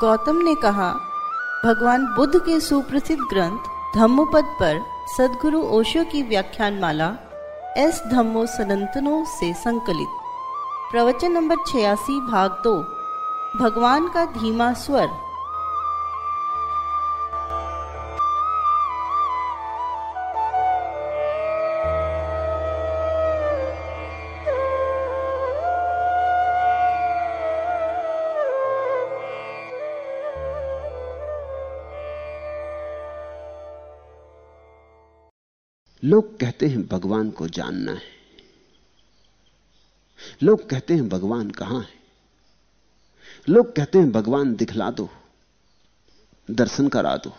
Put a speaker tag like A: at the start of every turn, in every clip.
A: गौतम ने कहा, भगवान बुद्ध के सुप्रसिद्ध ग्रंथ धम्मपद पर सदगुरु ओशो की व्याख्यान माला एस धम्मो सनंतनो से संकलित। प्रवचन नंबर छियासी भाग दो, भगवान का धीमा स्वर
B: लोग कहते हैं भगवान को जानना है। लोग कहते हैं भगवान कहाँ है? लोग कहते हैं भगवान दिखला दो, दर्शन करा दो।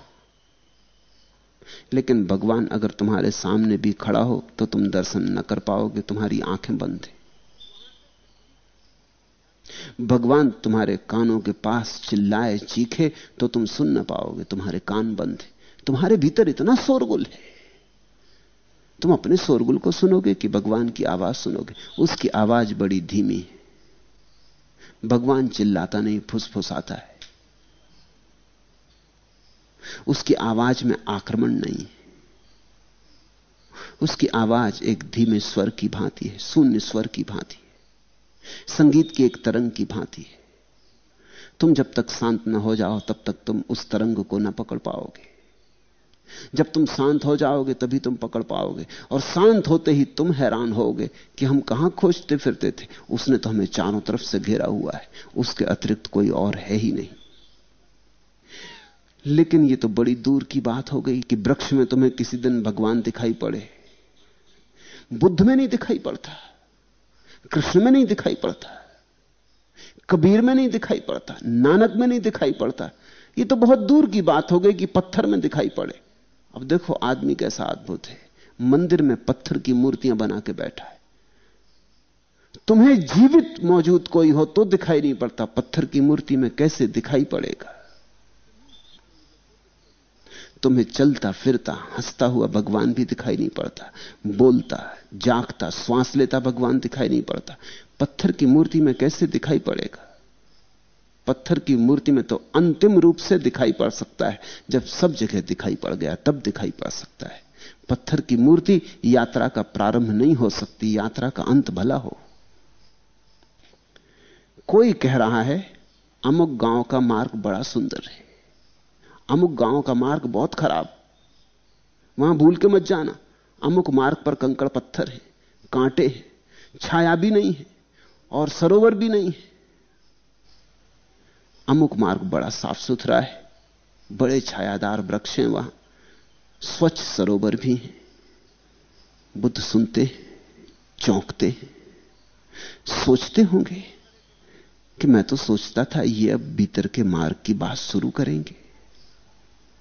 B: लेकिन भगवान अगर तुम्हारे सामने भी खड़ा हो तो तुम दर्शन न कर पाओगे, तुम्हारी आँखें बंद है। भगवान तुम्हारे कानों के पास चिल्लाए, चीखे तो तुम सुन न पाओगे, तुम्हारे कान बंद है। तुम्हारे भीतर इतना शोरगुल है। तुम अपने शोरगुल को सुनोगे कि भगवान की आवाज़ सुनोगे। उसकी आवाज़ बड़ी धीमी है। भगवान चिल्लाता नहीं, फुसफुसाता है। उसकी आवाज़ में आक्रमण नहीं है। उसकी आवाज़ एक धीमे स्वर की भांति है, शून्य स्वर की भांति है। संगीत की एक तरंग की भांति है। तुम जब तक शांत न हो जाओ, तब तक तुम उस तरंग को न पकड़ पाओगे। जब तुम शांत हो जाओगे, तभी तुम पकड़ पाओगे। और शांत होते ही तुम हैरान होगे कि हम कहाँ खोजते फिरते थे। उसने तो हमें चारों तरफ़ से घेरा हुआ है। उसके अतिरिक्त कोई और है ही नहीं। लेकिन यह तो बड़ी दूर की बात हो गई कि वृक्ष में तुम्हें किसी दिन भगवान दिखाई पड़े। बुद्ध में नहीं दिखाई पड़ता। कृष्ण में नहीं दिखाई पड़ता। कबीर में नहीं दिखाई पड़ता। नानक में नहीं दिखाई पड़ता। यह तो बहुत दूर की बात हो गई कि पत्थर में दिखाई पड़े। अब देखो आदमी कैसा अद्भुत है। मंदिर में पत्थर की मूर्तियाँ बना के बैठा है। तुम्हें जीवित मौजूद कोई हो तो दिखाई नहीं पड़ता, पत्थर की मूर्ति में कैसे दिखाई पड़ेगा। तुम्हें चलता फिरता, हंसता हुआ भगवान भी दिखाई नहीं पड़ता। बोलता, जागता, श्वास लेता भगवान दिखाई नहीं पड़ता। पत्थर की मूर्ति में कैसे दिखाई पड़ेगा? पत्थर की मूर्ति में तो अंतिम रूप से दिखाई पड़ सकता है। जब सब जगह दिखाई पड़ गया, तब दिखाई पड़ सकता है। पत्थर की मूर्ति यात्रा का प्रारंभ नहीं हो सकती, यात्रा का अंत भला हो। कोई कह रहा है, अमुक गाँव का मार्ग बड़ा सुंदर है। अमुक गाँव का मार्ग बहुत खराब। वहाँ भूल के मत जाना, अमुक मार्ग पर कंकड़ पत्थर है, कांटे हैं, छाया भी नहीं है, और सरोवर भी नहीं है। अमुक मार्ग बड़ा साफ़ सुथरा है, बड़े छायादार वृक्ष हैं वहाँ, स्वच्छ सरोवर भी हैं। बुद्ध सुनते चौंकते सोचते होंगे कि मैं तो सोचता था ये अब भीतर के मार्ग की बात शुरू करेंगे।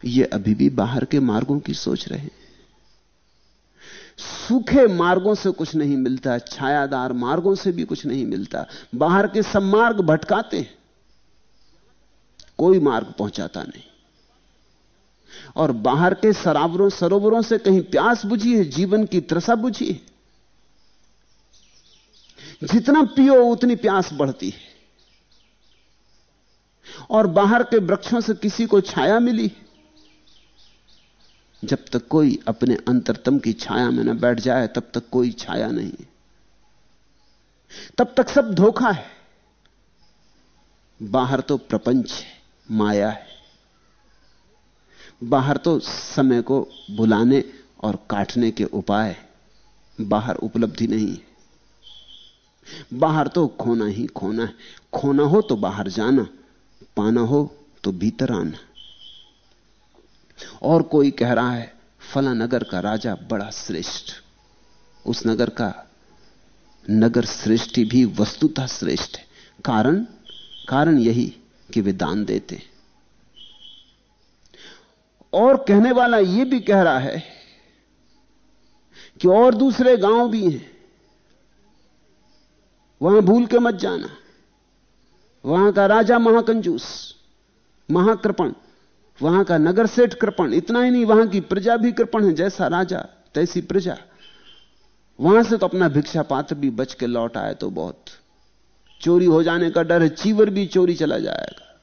B: ये अभी भी बाहर के मार्गों की सोच रहे हैं। सूखे मार्गों से कुछ नहीं मिलता, छायादार मार्गों से भी कुछ नहीं मिलता। बाहर के सब मार्ग भटकाते हैं। कोई मार्ग पहुंचाता नहीं। और बाहर के सरावरों, सरोवरों से कहीं प्यास बुझी है, जीवन की त्रसा बुझी है। जितना पियो, उतनी प्यास बढ़ती है। और बाहर के वृक्षों से किसी को छाया मिली जब तक कोई अपने अंतरतम की छाया में न बैठ जाए, तब तक कोई छाया नहीं तब तक सब धोखा है। बाहर तो प्रपंच है। माया है। बाहर तो समय को बुलाने और काटने के उपाय बाहर उपलब्धि नहीं है। बाहर तो खोना ही खोना है। खोना हो तो बाहर जाना, पाना हो तो भीतर आना। और कोई कह रहा है, फला नगर का राजा बड़ा श्रेष्ठ। उस नगर का नगर श्रेष्ठी भी वस्तुतः श्रेष्ठ है। कारण? कारण यही कि वे दान देते। और कहने वाला यह भी कह रहा है कि और दूसरे गाँव भी हैं। वहाँ भूल के मत जाना। वहाँ का राजा महाकंजूस, महाकृपण, वहाँ का नगर सेठ कृपण, इतना ही नहीं, वहाँ की प्रजा भी कृपण है, जैसा राजा, तैसी प्रजा। वहाँ से तो अपना भिक्षा पात्र भी बच के लौट आए तो बहुत। चोरी हो जाने का डर है, चीवर भी चोरी चला जाएगा।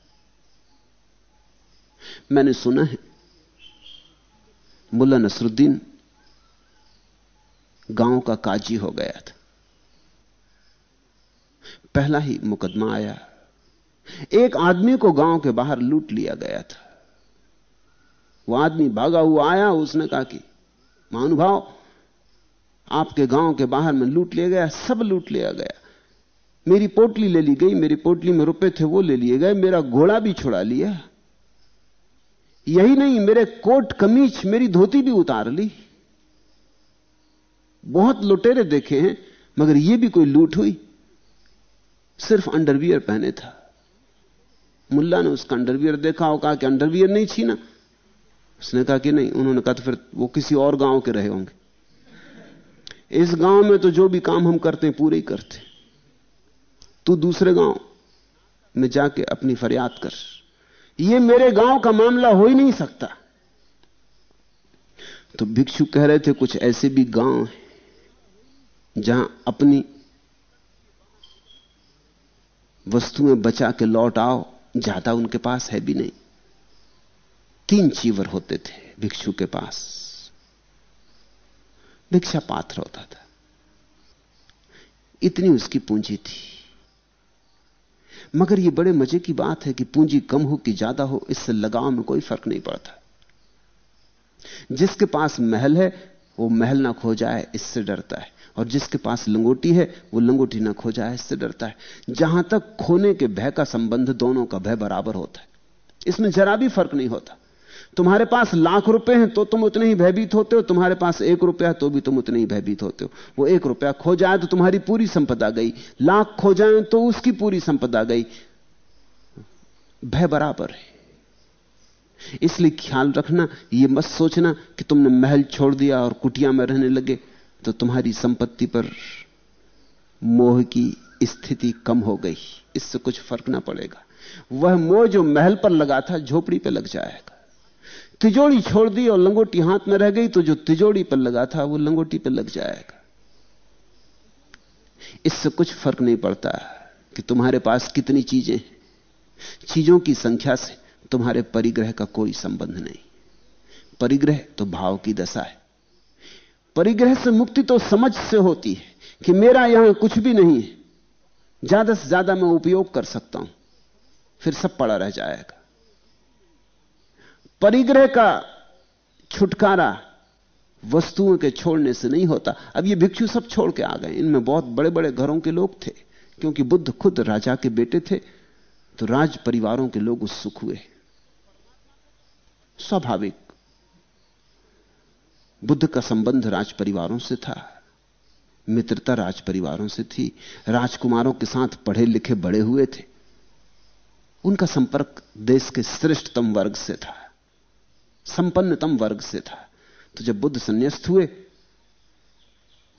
B: मैंने सुना है, मुल्ला नसरुद्दीन गाँव का काजी हो गया था। पहला ही मुकदमा आया। एक आदमी को गाँव के बाहर लूट लिया गया था। वह आदमी भागा हुआ आया, उसने कहा कि, महानुभाव, आपके गाँव के बाहर में लूट लिया गया, सब लूट लिया गया। मेरी पोटली ले ली गई, मेरी पोटली में रुपए थे, वो ले लिए गए, मेरा घोड़ा भी छुड़ा लिया। यही नहीं, मेरे कोट कमीज, मेरी धोती भी उतार ली। बहुत लुटेरे देखे हैं, मगर यह भी कोई लूट हुई। सिर्फ़ अंडरवियर पहने था। मुल्ला ने उसका अंडरवियर देखा और कहा कि अंडरवियर नहीं छीना। उसने कहा कि नहीं, उन्होंने कहा तो फिर वो किसी और गाँव के रहे होंगे। इस गाँव में तो जो भी काम हम करते हैं, पूरे ही करते तू दूसरे गाँव में जाके अपनी फरियाद कर। ये मेरे गाँव का मामला हो ही नहीं सकता। तो भिक्षु कह रहे थे, कुछ ऐसे भी गाँव हैं जहाँ अपनी वस्तुएँ बचा के लौट आओ, ज़्यादा उनके पास है भी नहीं। तीन चीवर होते थे भिक्षु के पास। भिक्षा पात्र होता था। इतनी उसकी पूंजी थी। मगर यह बड़े मज़े की बात है कि पूंजी कम हो कि ज़्यादा हो, इससे लगाव में कोई फ़र्क नहीं पड़ता। जिसके पास महल है, वो महल ना खो जाए, इससे डरता है। और जिसके पास लंगोटी है, वो लंगोटी ना खो जाए, इससे डरता है। जहाँ तक खोने के भय का संबंध, दोनों का भय बराबर होता है। इसमें जरा भी फ़र्क नहीं होता। तुम्हारे पास लाख रुपए हैं तो तुम उतने ही भयभीत होते हो। तुम्हारे पास एक रुपया तो भी तुम उतने ही भयभीत होते हो। वो एक रुपया खो जाए तो तुम्हारी पूरी संपदा गई। लाख खो जाए तो उसकी पूरी संपदा गई। भय बराबर है। इसलिए ख्याल रखना यह मत सोचना कि तुमने महल छोड़ दिया और कुटिया में रहने लगे तो तुम्हारी संपत्ति पर मोह की स्थिति कम हो गई। इससे कुछ फ़र्क ना पड़ेगा। वह मोह जो महल पर लगा था, झोपड़ी पर लग जाएगा। तिजोड़ी छोड़ दी और लंगोटी हाथ में रह गई तो जो तिजोड़ी पर लगा था, वो लंगोटी पर लग जाएगा। इससे कुछ फ़र्क नहीं पड़ता कि तुम्हारे पास कितनी चीज़ें चीज़ों की संख्या से तुम्हारे परिग्रह का कोई संबंध नहीं। परिग्रह तो भाव की दशा है। परिग्रह से मुक्ति तो समझ से होती है कि मेरा यहाँ कुछ भी नहीं है। ज़्यादा से ज़्यादा मैं उपयोग कर सकता हूँ। फिर सब पड़ा रह जाएगा। परिग्रह का छुटकारा वस्तुओं के छोड़ने से नहीं होता। अब ये भिक्षु सब छोड़ के आ गए। इनमें बहुत बड़े बड़े घरों के लोग थे, क्योंकि बुद्ध खुद राजा के बेटे थे तो राज परिवारों के लोग उत्सुक हुए। स्वाभाविक। बुद्ध का संबंध राज परिवारों से था, मित्रता राज परिवारों से थी, राजकुमारों के साथ पढ़े लिखे बड़े हुए थे। उनका संपर्क देश के श्रेष्ठतम वर्ग से था। संपन्नतम वर्ग से था। तो जब बुद्ध संन्यास्त हुए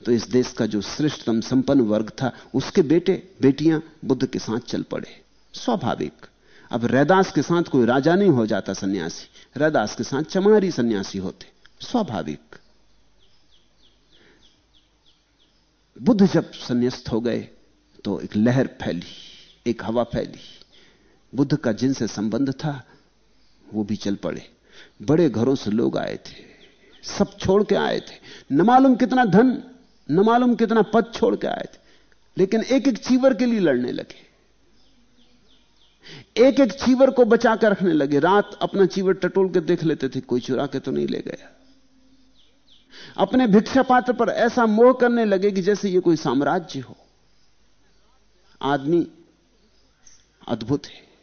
B: तो इस देश का जो श्रेष्ठतम संपन्न वर्ग था, उसके बेटे, बेटियाँ बुद्ध के साथ चल पड़े। स्वाभाविक। अब रैदास के साथ कोई राजा नहीं हो जाता सन्यासी। रैदास के साथ चमारी सन्यासी होते। स्वाभाविक। बुद्ध जब संन्यास्त हो गए तो एक लहर फैली, एक हवा फैली। बुद्ध का जिनसे संबंध था, वो भी चल पड़े। बड़े घरों से लोग आए थे। सब छोड़ के आए थे। न मालूम कितना धन, न मालूम कितना पद छोड़ के आए थे। लेकिन एक एक चीवर के लिए लड़ने लगे। एक एक चीवर को बचा कर रखने लगे। रात अपना चीवर टटोल के देख लेते थे, कोई चुरा के तो नहीं ले गया। अपने भिक्षा पात्र पर ऐसा मोह करने लगे कि जैसे ये कोई साम्राज्य हो। आदमी अद्भुत है।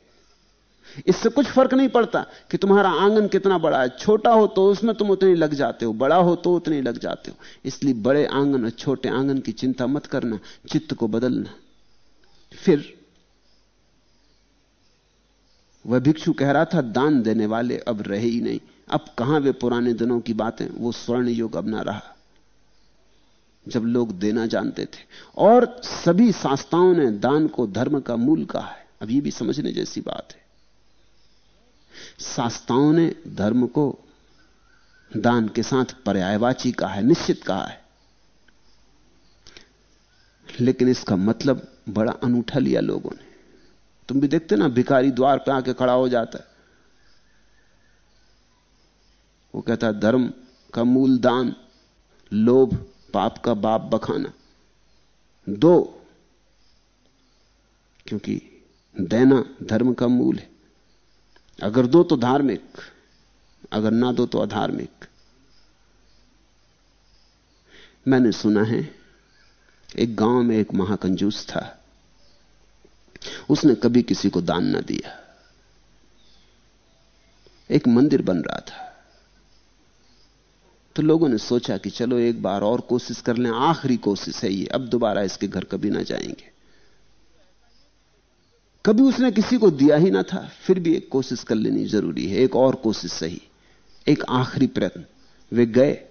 B: इससे कुछ फ़र्क नहीं पड़ता कि तुम्हारा आँगन कितना बड़ा है। छोटा हो तो उसमें तुम उतने लग जाते हो, बड़ा हो तो उतने लग जाते हो। इसलिए बड़े आँगन और छोटे आँगन की चिंता मत करना, चित्त को बदलना। फिर वह भिक्षु कह रहा था, दान देने वाले अब रहे ही नहीं। अब कहाँ वे पुराने दिनों की बातें, वो स्वर्ण युग अब ना रहा। जब लोग देना जानते थे। और सभी शास्त्राओं ने दान को धर्म का मूल कहा है। अब ये भी समझने जैसी बात है। शास्त्राओं ने धर्म को दान के साथ पर्यायवाची कहा है, निश्चित कहा है। लेकिन इसका मतलब बड़ा अनूठा लिया लोगों ने। तुम भी देखते ना, भिखारी द्वार पे आके खड़ा हो जाता है। वो कहता धर्म का मूल दान, लोभ, पाप का बाप बखाना। दो, क्योंकि देना धर्म का मूल है। अगर दो तो धार्मिक, अगर ना दो तो अधार्मिक। मैंने सुना है, एक गाँव में एक महाकंजूस था। उसने कभी किसी को दान ना दिया। एक मंदिर बन रहा था। तो लोगों ने सोचा कि चलो एक बार और कोशिश कर लें, आखिरी कोशिश है ये, अब दोबारा इसके घर कभी ना जाएँगे। कभी उसने किसी को दिया ही ना था, फिर भी एक कोशिश कर लेनी ज़रूरी है, एक और कोशिश सही, एक आखिरी प्रयत्न। वे गए,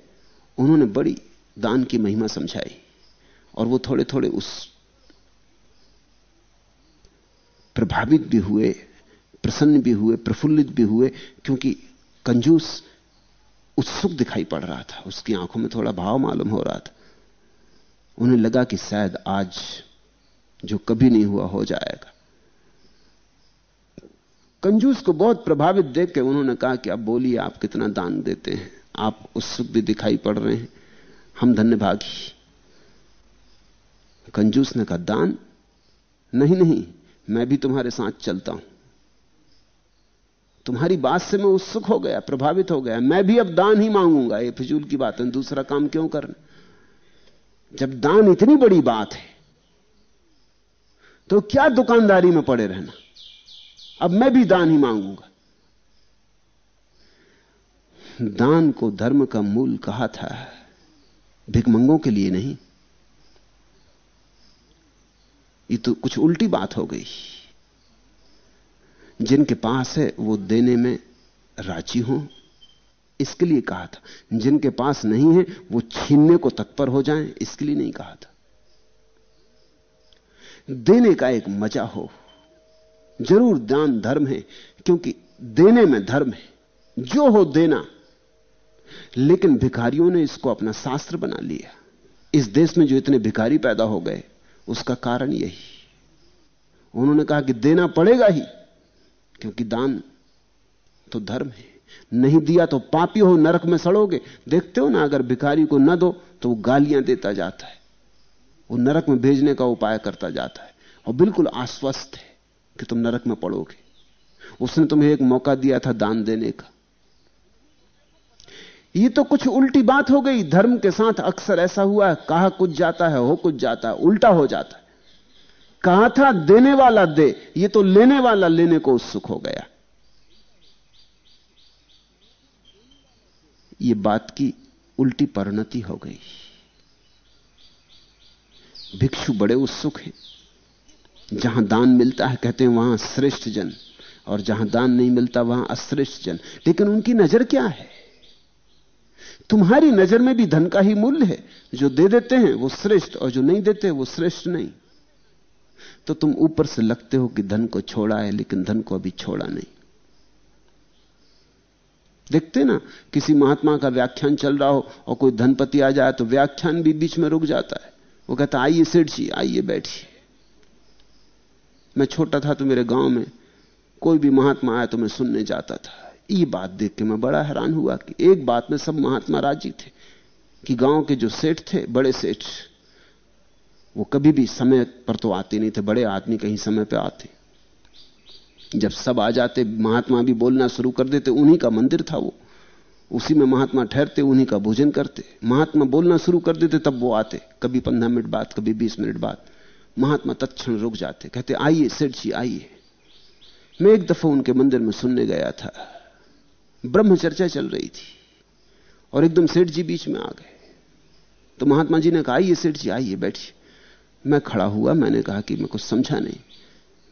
B: उन्होंने बड़ी दान की महिमा समझाई, और वो थोड़े थोड़े उस प्रभावित भी हुए, प्रसन्न भी हुए, प्रफुल्लित भी हुए, क्योंकि कंजूस उत्सुक दिखाई पड़ रहा था, उसकी आँखों में थोड़ा भाव मालूम हो रहा था। उन्हें लगा कि शायद आज जो कभी नहीं हुआ हो जाएगा। कंजूस को बहुत प्रभावित देख के उन्होंने कहा कि अब बोलिए, आप कितना दान देते हैं? आप उत्सुक भी दिखाई पड़ रहे हैं। हम धन्यभागी। कंजूस ने कहा, दान? नहीं नहीं, मैं भी तुम्हारे साथ चलता हूँ। तुम्हारी बात से मैं उत्सुक हो गया, प्रभावित हो गया। मैं भी अब दान ही मांगूँगा। ये फिजूल की बात है, दूसरा काम क्यों करना? जब दान इतनी बड़ी बात है तो क्या दुकानदारी में पड़े रहना? अब मैं भी दान ही मांगूँगा। दान को धर्म का मूल कहा था, भिकमंगों के लिए नहीं। ये तो कुछ उल्टी बात हो गई। जिनके पास है, वो देने में राज़ी हो, इसके लिए कहा था। जिनके पास नहीं है, वो छीनने को तत्पर हो जाएँ, इसके लिए नहीं कहा था। देने का एक मज़ा हो ज़रूर दान धर्म है, क्योंकि देने में धर्म है। जो हो देना। लेकिन भिखारियों ने इसको अपना शास्त्र बना लिया। इस देश में जो इतने भिखारी पैदा हो गए, उसका कारण यही। उन्होंने कहा कि देना पड़ेगा ही, क्योंकि दान तो धर्म है। नहीं दिया तो पापी हो, नरक में सड़ोगे। देखते हो ना, अगर भिखारी को न दो तो वो गालियाँ देता जाता है। वो नरक में भेजने का उपाय करता जाता है। और बिल्कुल आश्वस्त है। कि तुम नरक में पड़ोगे। उसने तुम्हें एक मौका दिया था दान देने का। यह तो कुछ उल्टी बात हो गई। धर्म के साथ अक्सर ऐसा हुआ है। कहा कुछ जाता है, हो कुछ जाता है, उल्टा हो जाता है। कहा था, देने वाला दे। ये तो लेने वाला लेने को उत्सुक हो गया। ये बात की उल्टी परिणति हो गई। भिक्षु बड़े उत्सुक हैं। जहाँ दान मिलता है, कहते हैं वहाँ श्रेष्ठ जन। और जहाँ दान नहीं मिलता, वहाँ अश्रेष्ठ जन। लेकिन उनकी नज़र क्या है? तुम्हारी नज़र में भी धन का ही मूल्य है। जो दे देते हैं, वो श्रेष्ठ, और जो नहीं देते, वो श्रेष्ठ नहीं। तो तुम ऊपर से लगते हो कि धन को छोड़ा है, लेकिन धन को अभी छोड़ा नहीं। देखते ना, किसी महात्मा का व्याख्यान चल रहा हो, और कोई धनपति आ जाए तो व्याख्यान भी बीच में रुक जाता है। वो कहता, आइए, सेठ जी, आइए, बैठिए। मैं छोटा था तो मेरे गाँव में कोई भी महात्मा आया तो मैं सुनने जाता था। ये बात देख के मैं बड़ा हैरान हुआ कि एक बात में सब महात्मा राज़ी थे कि गाँव के जो सेठ थे, बड़े सेठ, वो कभी भी समय पर तो आते नहीं थे, बड़े आदमी कहीं समय पर आते। जब सब आ जाते, महात्मा भी बोलना शुरू कर देते, उन्हीं का मंदिर था वो। उसी में महात्मा ठहरते, उन्हीं का भोजन करते। महात्मा बोलना शुरू कर देते, तब वो आते, कभी पंद्रह मिनट बाद, कभी बीस मिनट बाद। महात्मा तत्क्षण रुक जाते, कहते, आइए, सेठ जी, आइए। मैं एक दफ़ा उनके मंदिर में सुनने गया था। ब्रह्म चर्चा चल रही थी और एकदम सेठ जी बीच में आ गए। तो महात्मा जी ने कहा, आइए, सेठ जी, आइए, बैठिए। मैं खड़ा हुआ, मैंने कहा कि मैं कुछ समझा नहीं।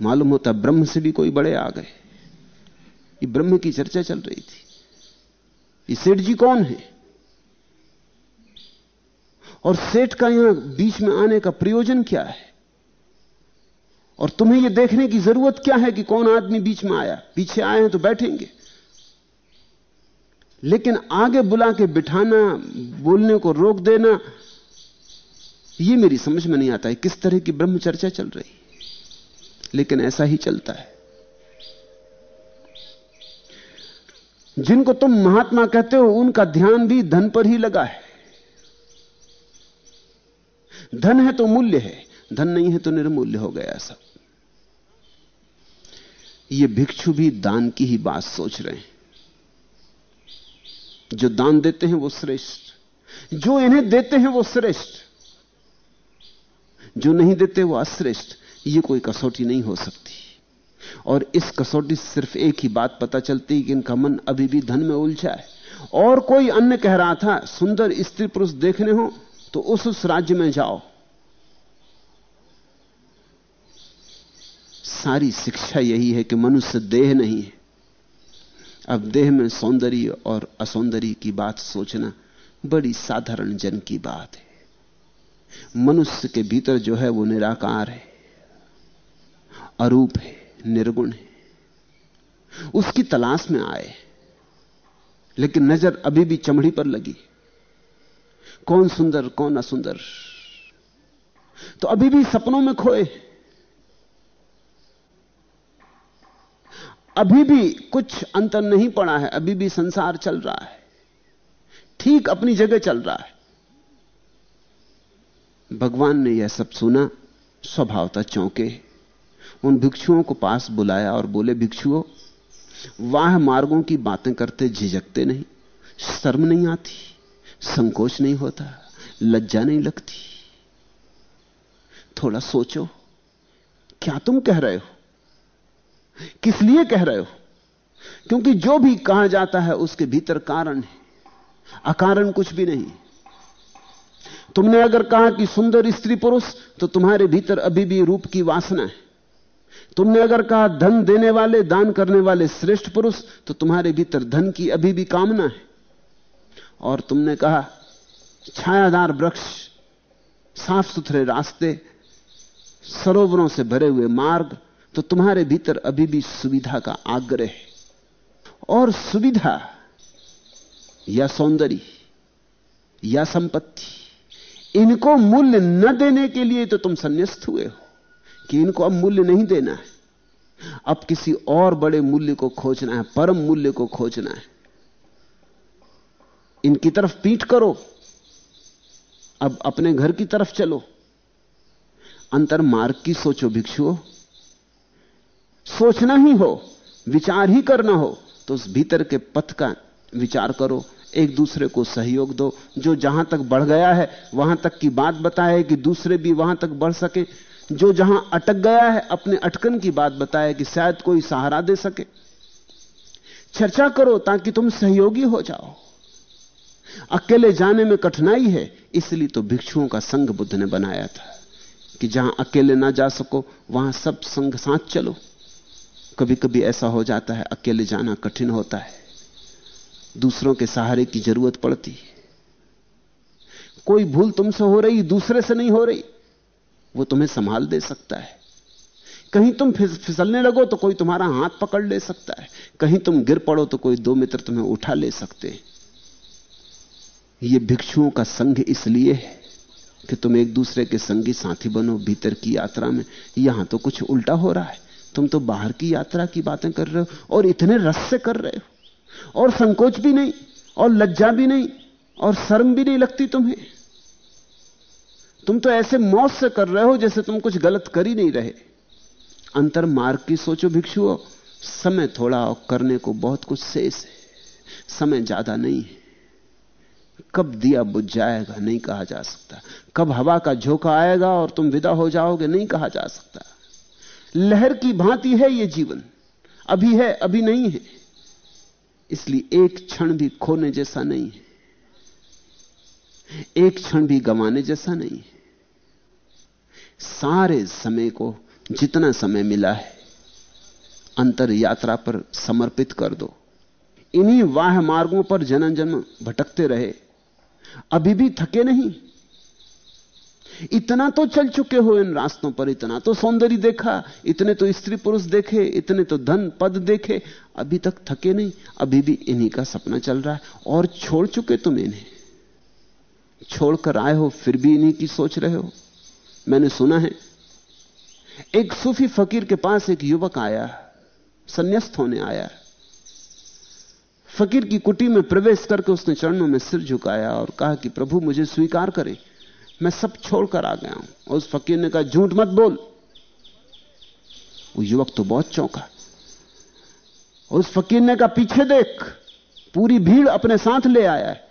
B: मालूम होता ब्रह्म से भी कोई बड़े आ गए। ये ब्रह्म की चर्चा चल रही थी। ये सेठ जी कौन है? और सेठ का यहाँ बीच में आने का प्रयोजन क्या है? और तुम्हें यह देखने की ज़रूरत क्या है कि कौन आदमी बीच में आया? पीछे आए हैं तो बैठेंगे। लेकिन आगे बुला के बिठाना, बोलने को रोक देना यह मेरी समझ में नहीं आता है किस तरह की ब्रह्मचर्चा चल रही। लेकिन ऐसा ही चलता है। जिनको तुम महात्मा कहते हो, उनका ध्यान भी धन पर ही लगा है। धन है तो मूल्य है, धन नहीं है तो निर्मूल्य हो गया सब। ये भिक्षु भी दान की ही बात सोच रहे हैं। जो दान देते हैं वो श्रेष्ठ। जो इन्हें देते हैं वो श्रेष्ठ। जो नहीं देते वो अश्रेष्ठ। ये कोई कसौटी नहीं हो सकती। और इस कसौटी से सिर्फ़ एक ही बात पता चलती है कि इनका मन अभी भी धन में उलझा है। और कोई अन्य कह रहा था, सुंदर स्त्री पुरुष देखने हो तो उस उस राज्य में जाओ। सारी शिक्षा यही है कि मनुष्य देह नहीं है। अब देह में सौंदर्य और असौंदर्य की बात सोचना बड़ी साधारण जन की बात है। मनुष्य के भीतर जो है वो निराकार है, अरूप है, निर्गुण है। उसकी तलाश में आए लेकिन नज़र अभी भी चमड़ी पर लगी। कौन सुंदर, कौन असुंदर? तो अभी भी सपनों में खोए अभी भी कुछ अंतर नहीं पड़ा है, अभी भी संसार चल रहा है। ठीक अपनी जगह चल रहा है। भगवान ने यह सब सुना, स्वभावता चौंके। उन भिक्षुओं को पास बुलाया और बोले, भिक्षुओं, वाह मार्गों की बातें करते झिझकते नहीं, शर्म नहीं आती, संकोच नहीं होता, लज्जा नहीं लगती। थोड़ा सोचो, क्या तुम कह रहे हो? किस लिए कह रहे हो? क्योंकि जो भी कहा जाता है उसके भीतर कारण है। अकारण कुछ भी नहीं। तुमने अगर कहा कि सुंदर स्त्री पुरुष तो तुम्हारे भीतर अभी भी रूप की वासना है। तुमने अगर कहा धन देने वाले, दान करने वाले श्रेष्ठ पुरुष तो तुम्हारे भीतर धन की अभी भी कामना है। और तुमने कहा, छायादार वृक्ष साफ़ सुथरे रास्ते, सरोवरों से भरे हुए मार्ग तो तुम्हारे भीतर अभी भी सुविधा का आग्रह है। और सुविधा या सौंदर्य या संपत्ति, इनको मूल्य न देने के लिए तो तुम संन्यास्त हुए हो, कि इनको अब मूल्य नहीं देना है। अब किसी और बड़े मूल्य को खोजना है, परम मूल्य को खोजना है। इनकी तरफ़ पीठ करो। अब अपने घर की तरफ़ चलो। अंतर मार्ग की सोचो, भिक्षुओं। सोचना ही हो, विचार ही करना हो तो उस भीतर के पथ का विचार करो। एक दूसरे को सहयोग दो। जो जहाँ तक बढ़ गया है, वहाँ तक की बात बताए कि दूसरे भी वहाँ तक बढ़ सके। जो जहाँ अटक गया है, अपने अटकन की बात बताए कि शायद कोई सहारा दे सके। चर्चा करो ताकि तुम सहयोगी हो जाओ। अकेले जाने में कठिनाई है, इसलिए तो भिक्षुओं का संघ बुद्ध ने बनाया था कि जहाँ अकेले ना जा सको, वहाँ सब संघ साथ चलो। कभी कभी ऐसा हो जाता है, अकेले जाना कठिन होता है। दूसरों के सहारे की ज़रूरत पड़ती है। कोई भूल तुमसे हो रही, दूसरे से नहीं हो रही, वो तुम्हें संभाल दे सकता है। कहीं तुम फिसलने लगो तो कोई तुम्हारा हाथ पकड़ ले सकता है। कहीं तुम गिर पड़ो तो कोई दो मित्र तुम्हें उठा ले सकते हैं। ये भिक्षुओं का संघ इसलिए है कि तुम एक दूसरे के संगी साथी बनो, भीतर की यात्रा में। यहाँ तो कुछ उल्टा हो रहा है। तुम तो बाहर की यात्रा की बातें कर रहे हो और इतने रस से कर रहे हो। और संकोच भी नहीं, और लज्जा भी नहीं, और शर्म भी नहीं लगती तुम्हें। तुम तो ऐसे मौत से कर रहे हो जैसे तुम कुछ गलत कर ही नहीं रहे। अंतर मार्ग की सोचो भिक्षुओं, समय थोड़ा और करने को बहुत कुछ शेष है। समय ज़्यादा नहीं है। कब दिया बुझ जाएगा नहीं कहा जा सकता। कब हवा का झोंका आएगा और तुम विदा हो जाओगे नहीं कहा जा सकता। लहर की भांति है यह जीवन। अभी है, अभी नहीं है। इसलिए एक क्षण भी खोने जैसा नहीं है। एक क्षण भी गंवाने जैसा नहीं है। सारे समय को जितना समय मिला है, अंतर यात्रा पर समर्पित कर दो। इन्हीं वाह मार्गों पर जन्म जन्म भटकते रहे। अभी भी थके नहीं। इतना तो चल चुके हो इन रास्तों पर, इतना तो सौंदर्य देखा, इतने तो स्त्री पुरुष देखे, इतने तो धन पद देखे, अभी तक थके नहीं, अभी भी इन्हीं का सपना चल रहा है। और छोड़ चुके तुम इन्हें। छोड़कर आए हो, फिर भी इन्हीं की सोच रहे हो। मैंने सुना है, एक सूफी फकीर के पास एक युवक आया, संन्यास्त होने आया। फकीर की कुटी में प्रवेश करके उसने चरणों में सिर झुकाया और कहा कि प्रभु, मुझे स्वीकार करे। मैं सब छोड़कर आ गया हूँ। और उस फकीर ने कहा, झूठ मत बोल। वो युवक तो बहुत चौंका। उस फकीर ने कहा, पीछे देख, पूरी भीड़ अपने साथ ले आया है।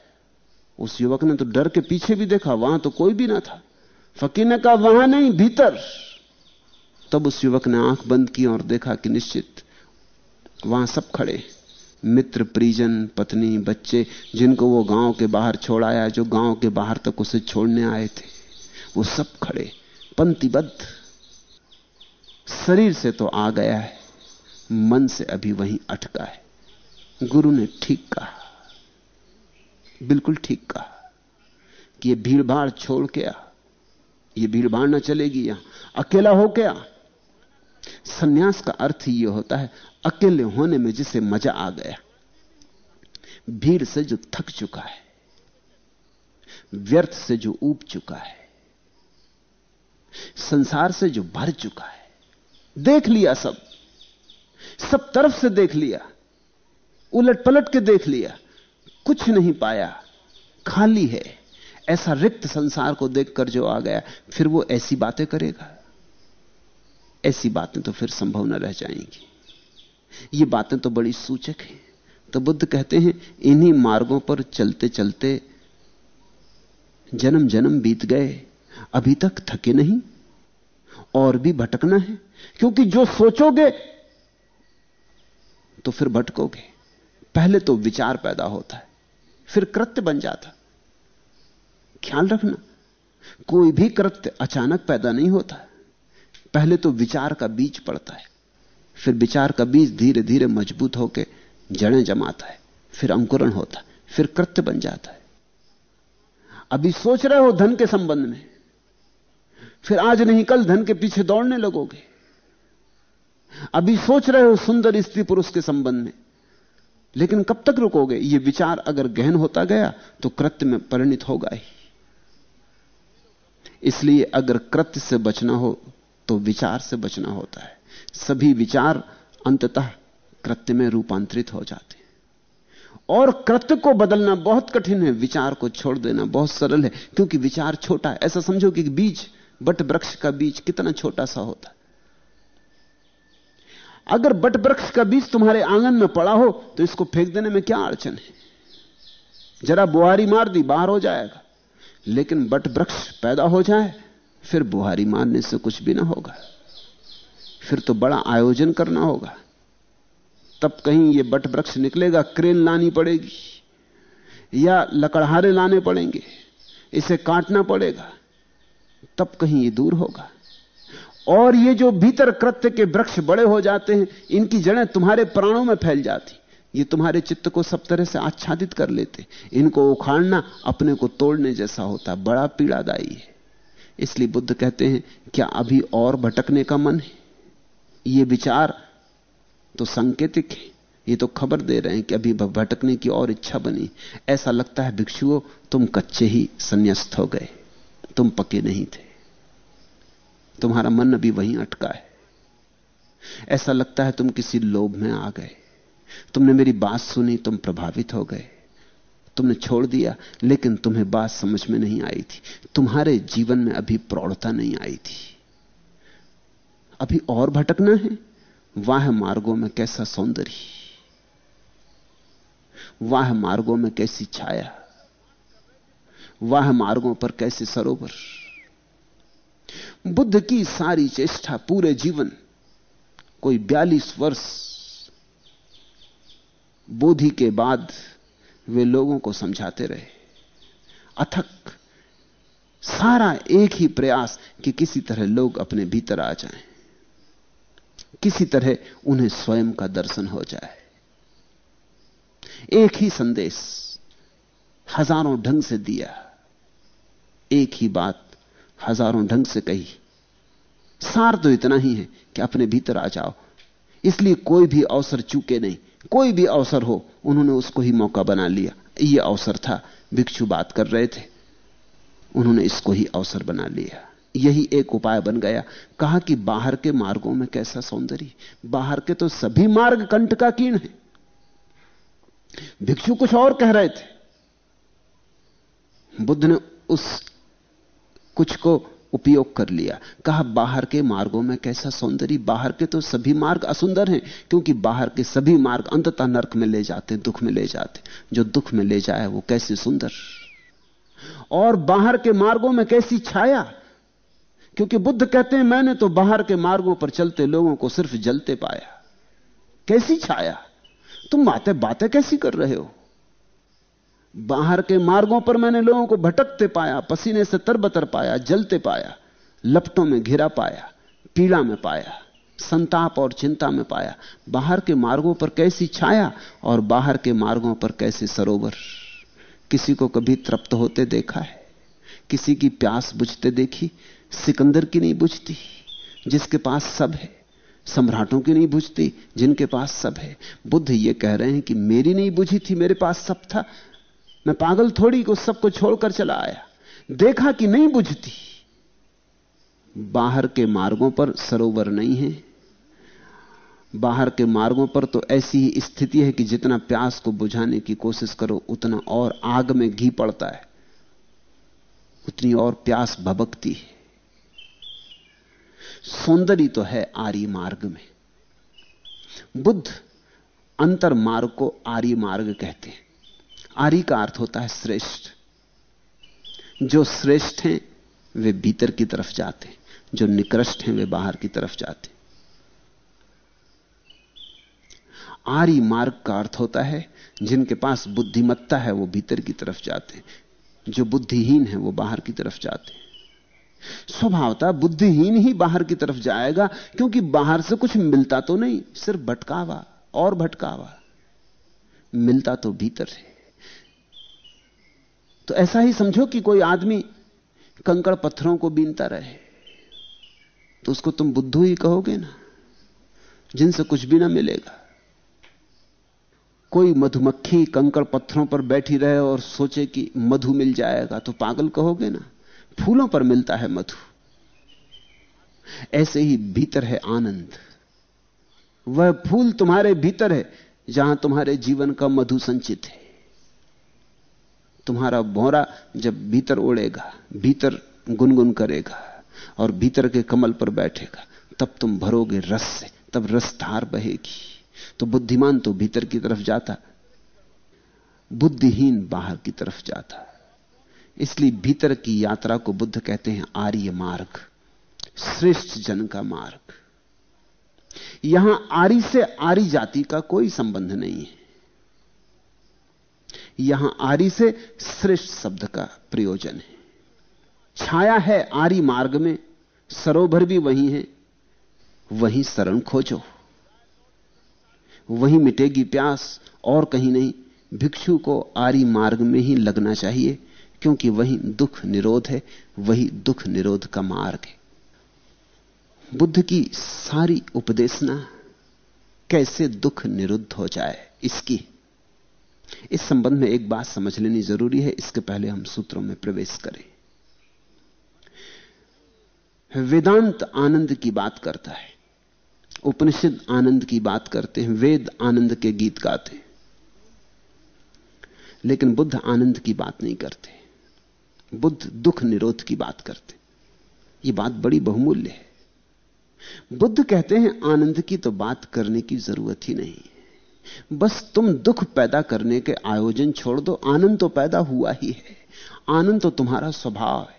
B: उस युवक ने तो डर के पीछे भी देखा, वहाँ तो कोई भी ना था। फकीर ने कहा, वहाँ नहीं, भीतर। तब उस युवक ने आँख बंद की और देखा कि निश्चित वहाँ सब खड़े मित्र, परिजन, पत्नी, बच्चे, जिनको वो गाँव के बाहर छोड़ आया, जो गाँव के बाहर तक उसे छोड़ने आए थे, वो सब खड़े, पंक्तिबद्ध। शरीर से तो आ गया है, मन से अभी वहीं अटका है। गुरु ने ठीक कहा, बिल्कुल ठीक कहा, कि ये भीड़ भाड़ छोड़ के आ, ये भीड़ भाड़ ना चलेगी यहाँ, अकेला हो क्या सन्यास का अर्थ ही यह होता है, अकेले होने में जिसे मज़ा आ गया। भीड़ से जो थक चुका है, व्यर्थ से जो ऊब चुका है, संसार से जो भर चुका है, देख लिया सब। सब तरफ़ से देख लिया उलट पलट के देख लिया, कुछ नहीं पाया, खाली है। ऐसा रिक्त संसार को देखकर जो आ गया, फिर वो ऐसी बातें करेगा। ऐसी बातें तो फिर संभव न रह जाएँगी। ये बातें तो बड़ी सूचक हैं। तो बुद्ध कहते हैं, इन्हीं मार्गों पर चलते चलते जन्म जन्म बीत गए। अभी तक थके नहीं, और भी भटकना है, क्योंकि जो सोचोगे तो फिर भटकोगे। पहले तो विचार पैदा होता है, फिर कृत्य बन जाता। ख्याल रखना, कोई भी कृत्य अचानक पैदा नहीं होता। पहले तो विचार का बीज पड़ता है, फिर विचार का बीज धीरे धीरे मज़बूत होकर जड़ें जमाता है, फिर अंकुरण होता है, फिर कृत्य बन जाता है। अभी सोच रहे हो धन के संबंध में, फिर आज नहीं कल धन के पीछे दौड़ने लगोगे। अभी सोच रहे हो सुंदर स्त्री पुरुष के संबंध में, लेकिन कब तक रुकोगे? यह विचार अगर गहन होता गया तो कृत्य में परिणित होगा ही। इसलिए अगर कृत्य से बचना हो तो विचार से बचना होता है। सभी विचार अंततः कृत्य में रूपांतरित हो जाते हैं। और कृत्य को बदलना बहुत कठिन है, विचार को छोड़ देना बहुत सरल है, क्योंकि विचार छोटा है। ऐसा समझो कि बीज, बट वृक्ष का बीज कितना छोटा सा होता है। अगर बट वृक्ष का बीज तुम्हारे आँगन में पड़ा हो तो इसको फेंक देने में क्या अड़चन है? जरा बुहारी मार दी, बाहर हो जाएगा। लेकिन बट वृक्ष पैदा हो जाए फिर बुहारी मारने से कुछ भी ना होगा। फिर तो बड़ा आयोजन करना होगा। तब कहीं ये बट वृक्ष निकलेगा, क्रेन लानी पड़ेगी, या लकड़हारे लाने पड़ेंगे, इसे काटना पड़ेगा, तब कहीं ये दूर होगा। और ये जो भीतर कृत्य के वृक्ष बड़े हो जाते हैं, इनकी जड़ें तुम्हारे प्राणों में फैल जाती। ये तुम्हारे चित्त को सब तरह से आच्छादित कर लेते। इनको उखाड़ना अपने को तोड़ने जैसा होता, बड़ा पीड़ादायी है। इसलिए बुद्ध कहते हैं, क्या अभी और भटकने का मन है? ये विचार तो संकेतिक है। ये तो खबर दे रहे हैं कि अभी भटकने की और इच्छा बनी। ऐसा लगता है, भिक्षुओं, तुम कच्चे ही संन्यास्त हो गए। तुम पके नहीं थे। तुम्हारा मन अभी वहीं अटका है। ऐसा लगता है, तुम किसी लोभ में आ गए। तुमने मेरी बात सुनी, तुम प्रभावित हो गए। तुमने छोड़ दिया, लेकिन तुम्हें बात समझ में नहीं आई थी। तुम्हारे जीवन में अभी प्रौढ़ता नहीं आई थी। अभी और भटकना है? वाह मार्गों में कैसा सौंदर्य। वाह मार्गों में कैसी छाया। वाह मार्गों पर कैसे सरोवर। बुद्ध की सारी चेष्टा, पूरे जीवन, कोई बयालीस वर्ष, बोधि के बाद वे लोगों को समझाते रहे। अथक, सारा एक ही प्रयास कि किसी तरह लोग अपने भीतर आ जाएँ। किसी तरह उन्हें स्वयं का दर्शन हो जाए। एक ही संदेश हज़ारों ढंग से दिया। एक ही बात हज़ारों ढंग से कही। सार तो इतना ही है कि अपने भीतर आ जाओ। इसलिए कोई भी अवसर चूके नहीं। कोई भी अवसर हो, उन्होंने उसको ही मौका बना लिया। यह अवसर था, भिक्षु बात कर रहे थे। उन्होंने इसको ही अवसर बना लिया। यही एक उपाय बन गया। कहा कि बाहर के मार्गों में कैसा सौंदर्य? बाहर के तो सभी मार्ग कंट का कीण है। भिक्षु कुछ और कह रहे थे। बुद्ध ने उस कुछ को उपयोग कर लिया। कहा, बाहर के मार्गों में कैसा सौंदर्य? बाहर के तो सभी मार्ग असुंदर हैं, क्योंकि बाहर के सभी मार्ग अंततः नरक में ले जाते, दुख में ले जाते। जो दुख में ले जाए, वो कैसे सुंदर? और बाहर के मार्गों में कैसी छाया? क्योंकि बुद्ध कहते हैं, मैंने तो बाहर के मार्गों पर चलते लोगों को सिर्फ़ जलते पाया। कैसी छाया? तुम बातें बातें कैसी कर रहे हो? बाहर के मार्गों पर मैंने लोगों को भटकते पाया, पसीने से तरबतर पाया, जलते पाया, लपटों में घिरा पाया, पीड़ा में पाया, संताप और चिंता में पाया। बाहर के मार्गों पर कैसी छाया और बाहर के मार्गों पर कैसे सरोवर। किसी को कभी तृप्त होते देखा है, किसी की प्यास बुझते देखी, सिकंदर की नहीं बुझती, जिसके पास सब है, सम्राटों की नहीं बुझती, जिनके पास सब है। बुद्ध ये कह रहे हैं कि मेरी नहीं बुझी थी, मेरे पास सब था मैं पागल थोड़ी को सबको छोड़कर चला आया। देखा कि नहीं बुझती। बाहर के मार्गों पर सरोवर नहीं है। बाहर के मार्गों पर तो ऐसी ही स्थिति है कि जितना प्यास को बुझाने की कोशिश करो, उतना और आग में घी पड़ता है। उतनी और प्यास भबकती है। सौंदर्य तो है आर्य मार्ग में। बुद्ध अंतर मार्ग को आर्य मार्ग कहते हैं। आर्य का अर्थ होता है श्रेष्ठ। जो श्रेष्ठ हैं, वे भीतर की तरफ़ जाते जो निकृष्ट हैं, वे बाहर की तरफ़ जाते आर्य मार्ग का अर्थ होता है, जिनके पास बुद्धिमत्ता है, वो भीतर की तरफ़ जाते जो बुद्धिहीन है, वो बाहर की तरफ़ जाते स्वभावता बुद्धिहीन ही बाहर की तरफ़ जाएगा, क्योंकि बाहर से कुछ मिलता तो नहीं, सिर्फ़ भटकावा, और भटकावा। मिलता तो भीतर है। तो ऐसा ही समझो कि कोई आदमी कंकड़ पत्थरों को बीनता रहे। तो उसको तुम बुद्धू ही कहोगे ना, जिनसे कुछ भी ना मिलेगा। कोई मधुमक्खी कंकड़ पत्थरों पर बैठी रहे और सोचे कि मधु मिल जाएगा तो पागल कहोगे ना, फूलों पर मिलता है मधु। ऐसे ही भीतर है आनंद। वह फूल तुम्हारे भीतर है, जहाँ तुम्हारे जीवन का मधु संचित है। तुम्हारा भौरा जब भीतर उड़ेगा, भीतर गुनगुन करेगा और भीतर के कमल पर बैठेगा, तब तुम भरोगे रस से, तब रस धार बहेगी। तो बुद्धिमान तो भीतर की तरफ़ जाता, बुद्धिहीन बाहर की तरफ़ जाता। इसलिए भीतर की यात्रा को बुद्ध कहते हैं आर्य मार्ग, श्रेष्ठ जन का मार्ग। यहाँ आरी से आरी जाति का कोई संबंध नहीं है। यहाँ आरी से श्रेष्ठ शब्द का प्रयोजन है। छाया है आरी मार्ग में, सरोवर भी वही है। वही शरण खोजो। वही मिटेगी प्यास, और कहीं नहीं। भिक्षु को आरी मार्ग में ही लगना चाहिए, क्योंकि वही दुख निरोध है, वही दुख निरोध का मार्ग है। बुद्ध की सारी उपदेशना कैसे दुख निरुद्ध हो जाए, इसकी इस संबंध में एक बात समझ लेनी ज़रूरी है, इसके पहले हम सूत्रों में प्रवेश करें। वेदांत आनंद की बात करता है। उपनिषद आनंद की बात करते हैं, वेद आनंद के गीत गाते हैं। लेकिन बुद्ध आनंद की बात नहीं करते। बुद्ध दुख निरोध की बात करते यह बात बड़ी बहुमूल्य है। बुद्ध कहते हैं, आनंद की तो बात करने की ज़रूरत ही नहीं बस तुम दुख पैदा करने के आयोजन छोड़ दो, आनंद तो पैदा हुआ ही है। आनंद तो तुम्हारा स्वभाव है।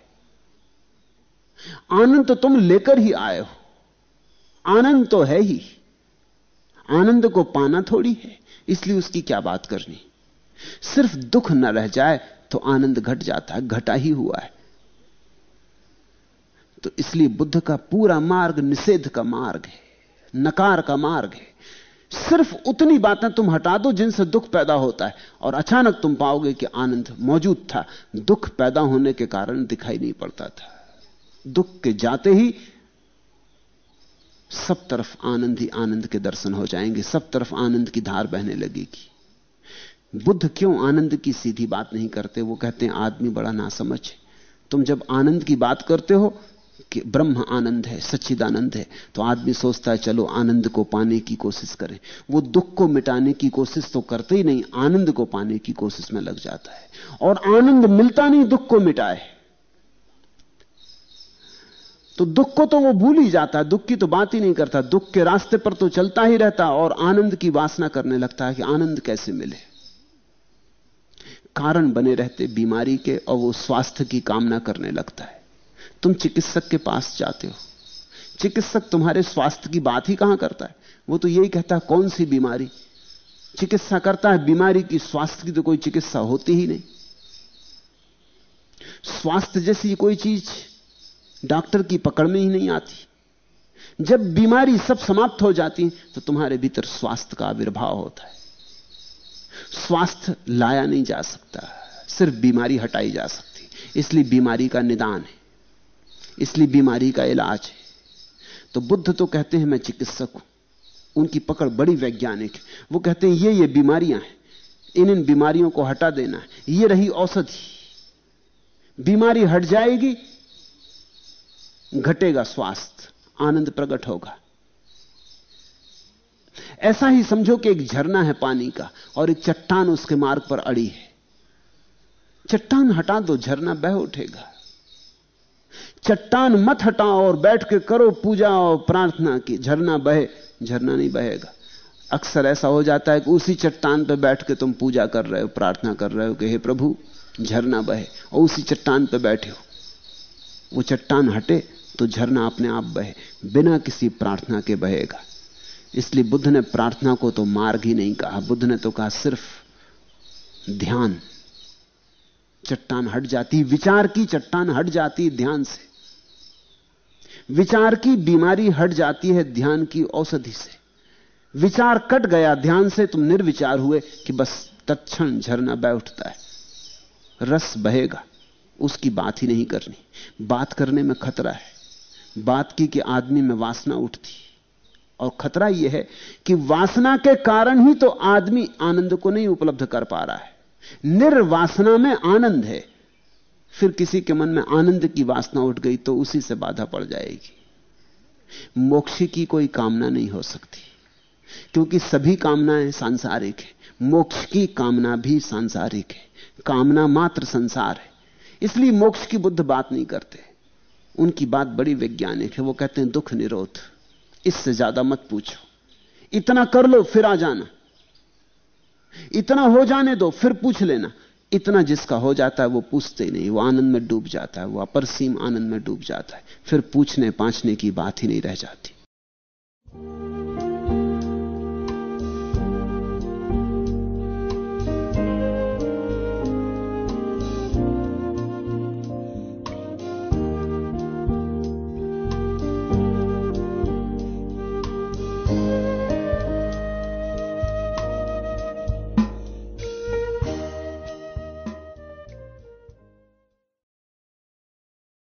B: आनंद तो तुम लेकर ही आए हो। आनंद तो है ही। आनंद को पाना थोड़ी है, इसलिए उसकी क्या बात करनी? सिर्फ़ दुख न रह जाए तो आनंद घट जाता है, घटा ही हुआ है। तो इसलिए बुद्ध का पूरा मार्ग निषेध का मार्ग है, नकार का मार्ग है। सिर्फ़ उतनी बातें तुम हटा दो जिनसे दुख पैदा होता है। और अचानक तुम पाओगे कि आनंद मौजूद था। दुख पैदा होने के कारण दिखाई नहीं पड़ता था। दुख के जाते ही सब तरफ़ आनंद ही आनंद के दर्शन हो जाएँगे। सब तरफ़ आनंद की धार बहने लगेगी। बुद्ध क्यों आनंद की सीधी बात नहीं करते? वो कहते हैं, आदमी बड़ा ना समझ तुम जब आनंद की बात करते हो कि ब्रह्म आनंद है, सच्चिदानंद है तो आदमी सोचता है, चलो आनंद को पाने की कोशिश करें। वो दुख को मिटाने की कोशिश तो करते ही नहीं, आनंद को पाने की कोशिश में लग जाता है। और आनंद मिलता नहीं, दुख को मिटाए। तो दुख को तो वो भूल ही जाता, दुख की तो बात ही नहीं करता, दुख के रास्ते पर तो चलता ही रहता और आनंद की वासना करने लगता है कि आनंद कैसे मिले। कारण बने रहते, बीमारी के और वो स्वास्थ्य की कामना करने लगता है। तुम चिकित्सक के पास जाते हो। चिकित्सक तुम्हारे स्वास्थ्य की बात ही कहाँ करता है? वो तो यही कहता है, कौन सी बीमारी? चिकित्सा करता है, बीमारी की स्वास्थ्य की तो कोई चिकित्सा होती ही नहीं। स्वास्थ्य जैसी कोई चीज़ डॉक्टर की पकड़ में ही नहीं आती। जब बीमारी सब समाप्त हो जाती तो तुम्हारे भीतर स्वास्थ्य का आविर्भाव होता है। स्वास्थ्य लाया नहीं जा सकता, सिर्फ़ बीमारी हटाई जा सकती। इसलिए बीमारी का निदान है। इसलिए बीमारी का इलाज है। तो बुद्ध तो कहते हैं, मैं चिकित्सक हूँ। उनकी पकड़ बड़ी वैज्ञानिक है। वो कहते हैं, ये ये बीमारियाँ हैं। इन इन बीमारियों को हटा देना है। ये रही औषधि। बीमारी हट जाएगी, घटेगा स्वास्थ्य, आनंद प्रकट होगा। ऐसा ही समझो कि एक झरना है पानी का और एक चट्टान उसके मार्ग पर अड़ी है। चट्टान हटा दो, झरना बह उठेगा। चट्टान मत हटाओ और बैठ के करो पूजा और प्रार्थना की। झरना बहे, झरना नहीं बहेगा। अक्सर ऐसा हो जाता है कि उसी चट्टान पर बैठ के तुम पूजा कर रहे हो, प्रार्थना कर रहे हो कि हे प्रभु, झरना बहे और उसी चट्टान पर बैठे हो। वो चट्टान हटे तो झरना अपने आप बहे, बिना किसी प्रार्थना के बहेगा। इसलिए बुद्ध ने प्रार्थना को तो मार्ग ही नहीं कहा। बुद्ध ने तो कहा सिर्फ़ ध्यान। चट्टान हट जाती, विचार की चट्टान हट जाती ध्यान से। विचार की बीमारी हट जाती है ध्यान की औषधि से। विचार कट गया, ध्यान से तुम निर्विचार हुए कि बस तत्क्षण झरना बह उठता है। रस बहेगा, उसकी बात ही नहीं करनी। बात करने में खतरा है। बात की कि आदमी में वासना उठती और खतरा यह है कि वासना के कारण ही तो आदमी आनंद को नहीं उपलब्ध कर पा रहा है। निर्वासना में आनंद है। फिर किसी के मन में आनंद की वासना उठ गई तो उसी से बाधा पड़ जाएगी। मोक्ष की कोई कामना नहीं हो सकती, क्योंकि सभी कामनाएँ सांसारिक है। मोक्ष की कामना भी सांसारिक है। कामना मात्र संसार है। इसलिए मोक्ष की बुद्ध बात नहीं करते। उनकी बात बड़ी वैज्ञानिक है। वो कहते हैं, दुख निरोध। इससे ज़्यादा मत पूछो। इतना कर लो, फिर आ जाना। इतना हो जाने दो, फिर पूछ लेना। इतना जिसका हो जाता है वो पूछते ही नहीं, वो आनंद में डूब जाता है, वो अपरसीम आनंद में डूब जाता है, फिर पूछने पाछने की बात ही नहीं रह जाती।